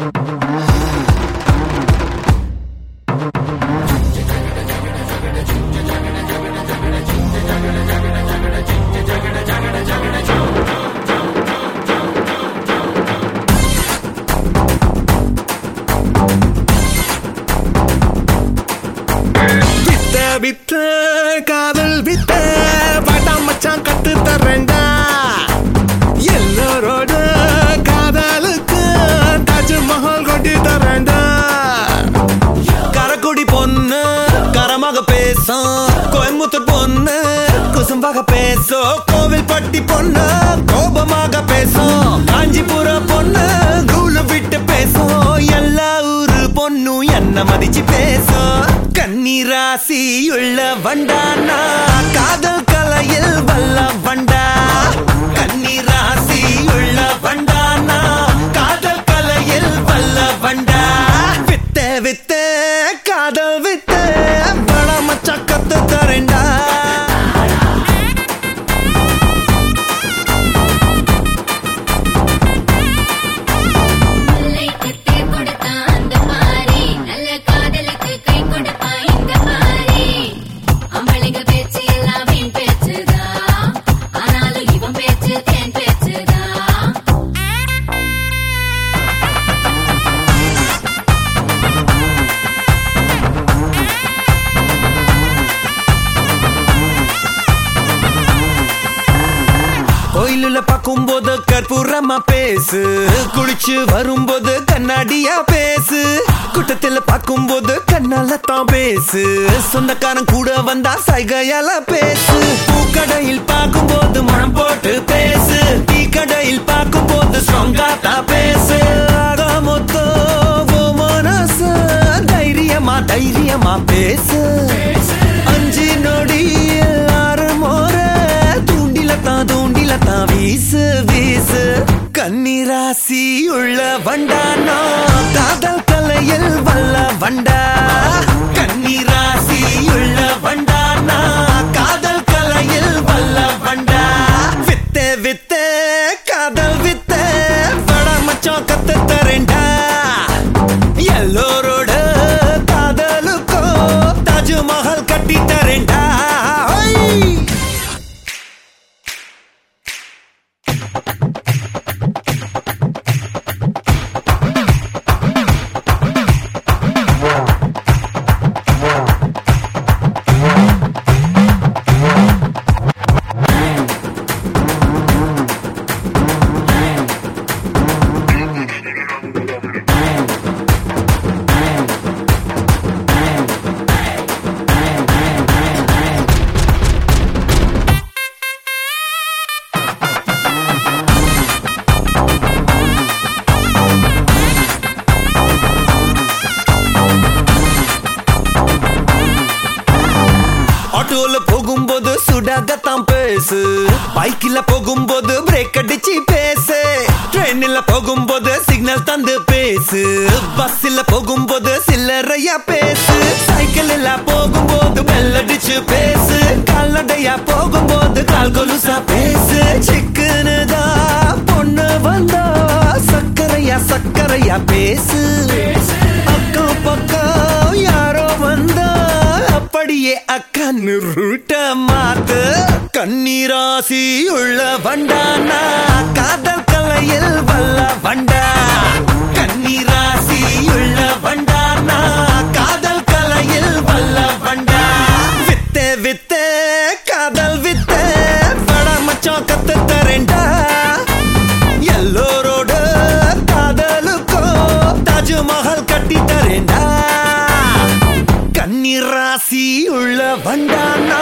வித்த கொடி பொண்ணு கரமாக பேசும். கோயம்புத்தூர் பொண்ணு குசும்பாக பேசும். கோவில் பட்டி பொண்ணு கோபமாக பேசும். காஞ்சிபுர பொண்ணு கூலு விட்டு பேசும். எல்லா ஊரு பொண்ணும் என்ன மதிச்சு பேசும். கண்ணீராசி உள்ள வண்டானா காதல் கலையில் வல்ல வண்டா. பார்க்கும்போது கற்பூரமா பேசு. குளிச்சு வரும்போது கண்ணாடியா பேசு. கூட்டத்தில் பார்க்கும்போது கண்ணால தான் பேசு. சொந்தக்காரன் கூட வந்தா சைகையால பேசு. பூக்கடையில் பார்க்கும்போது மனம் போட்டு பேசு. டீ கடையில் பார்க்கும்போது ஸ்ட்ராங்கா தான் பேசு. மொத்தம் மனசு தைரியமா தைரியமா பேசு. வீசு வீசு கண்ணீராசி உள்ள வண்டானா? காதல் தலையில் வல்ல வண்டா? கண்ணீராசி உள்ள பேசு. பைக்கில் போகும்போது பிரேக் அடிச்சு பேசு. ட்ரெயினில் போகும்போது சிக்னல் தந்து பேசு. பஸ்ஸில் போகும்போது சில்லறையா பேசு. சைக்கிளில் போகும்போது பெல் அடிச்சு பேசு. கால்நடையா போகும்போது கால் கொலுசா பேசு. சிக்கனு தான் பொண்ணு வந்தா சக்கரையா சக்கரையா பேசு. அக்கம் பக்கம் யாரோ வந்தா அப்படியே அக்கா நிருட்ட மாத்து. கண்ணீராசி உள்ள வண்டானா. காதல் கலையில் வல்ல வண்டா. கண்ணீராசி உள்ள வண்டானா. காதல் கலையில் வல்ல வண்டா. வித்த வித்த காதல் வித்த. வட மச்சான் கண்ணீர் உள்ள வண்டானா?